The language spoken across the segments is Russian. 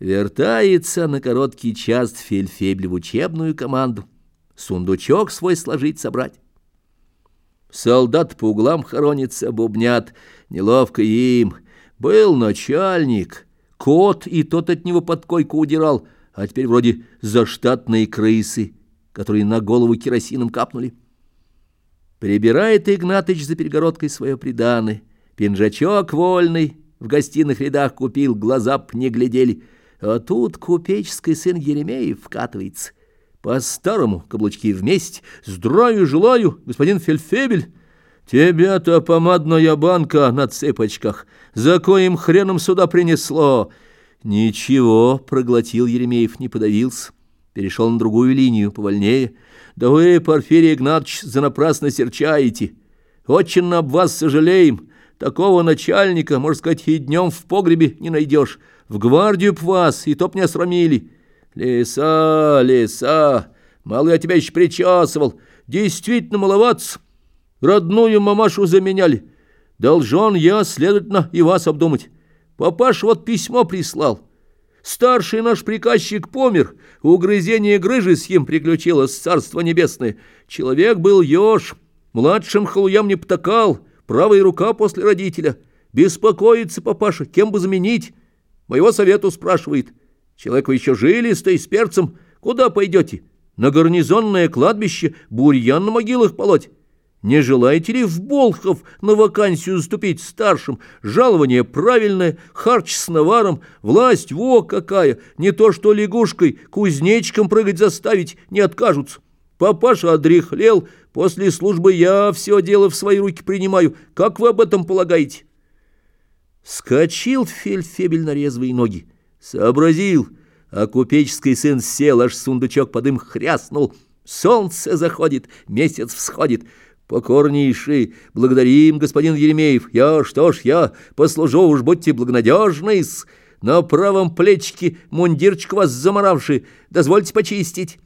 Вертается на короткий час фельфебель в учебную команду. Сундучок свой сложить собрать. Солдат по углам хоронится, бубнят. Неловко им. Был начальник. Кот, и тот от него под койку удирал. А теперь вроде заштатные крысы, которые на голову керосином капнули. Прибирает Игнатыч за перегородкой свое приданое. Пинжачок вольный в гостиных рядах купил, глаза б не глядели — а тут купеческий сын Еремеев вкатывается. По-старому каблучки вместе. Здравия желаю, господин Фельфебель. Тебя-то помадная банка на цепочках. За коим хреном сюда принесло? Ничего, проглотил Еремеев, не подавился. Перешел на другую линию, повольнее. Да вы, Порфирий Игнатьевич, занапрасно серчаете. Очень об вас сожалеем. Такого начальника, можно сказать, и днем в погребе не найдешь. В гвардию б вас, и топ не осрамили. Лиса, лиса, мало я тебя еще причесывал. Действительно маловато. Родную мамашу заменяли. Должен я, следовательно, и вас обдумать. Папаш вот письмо прислал. Старший наш приказчик помер, угрызение грыжи с ним приключилось, царство небесное. Человек был еж, младшим халуям не потакал, правая рука после родителя. Беспокоится папаша, кем бы заменить? Моего совету спрашивает. Человек вы еще жилистый, с перцем. Куда пойдете? На гарнизонное кладбище бурьян на могилах полоть? Не желаете ли в Болхов на вакансию заступить старшим? Жалование правильное, харч с наваром, власть во какая! Не то что лягушкой, кузнечиком прыгать заставить не откажутся. Папаша одрехлел, после службы я все дело в свои руки принимаю. Как вы об этом полагаете? Скочил фельдфебель на резвые ноги, сообразил, а купеческий сын сел, аж сундучок под им хряснул. Солнце заходит, месяц всходит. Покорнейший, благодарим, господин Еремеев. Я, что ж, я послужу, уж будьте благонадежны. На правом плечике мундирчик вас заморавший, дозвольте почистить.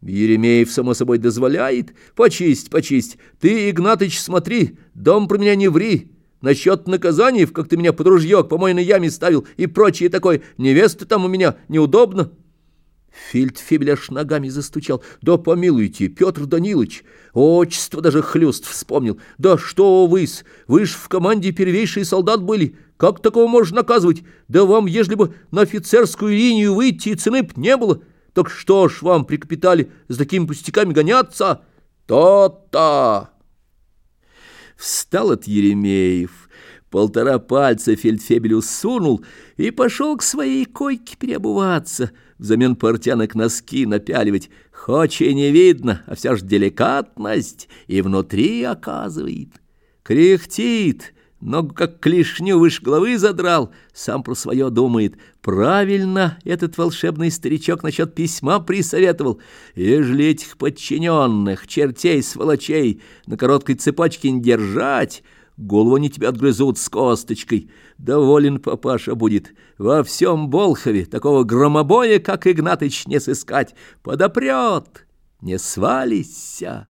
Еремеев, само собой, дозволяет. Почисть, почисть. Ты, Игнатыч, смотри, дом про меня не ври. Насчет наказаний, как ты меня под ружье к помойной яме ставил и прочее такое, невеста там у меня неудобно. Фельдфебель аж ногами застучал. «Да помилуйте, Петр Данилович, отчество даже хлюст вспомнил. Да что вы-с, вы ж в команде первейший солдат были. Как такого можно наказывать? Да вам, ежели бы на офицерскую линию выйти, и цены б не было. Так что ж вам при капитале с такими пустяками гоняться? То-то!» Встал от Еремеев, полтора пальца фельдфебелю сунул и пошел к своей койке переобуваться, взамен портянок носки напяливать. Хоть и не видно, а вся ж деликатность и внутри оказывает. Кряхтит, ногу как клешню выше головы задрал, сам про свое думает. Правильно этот волшебный старичок насчет письма присоветовал. Ежели этих подчиненных, чертей-сволочей, на короткой цепочке не держать, голову они тебя отгрызут с косточкой. Доволен папаша будет. Во всем Болхове такого громобоя, как Игнатыч, не сыскать. Подопрет, не свалися.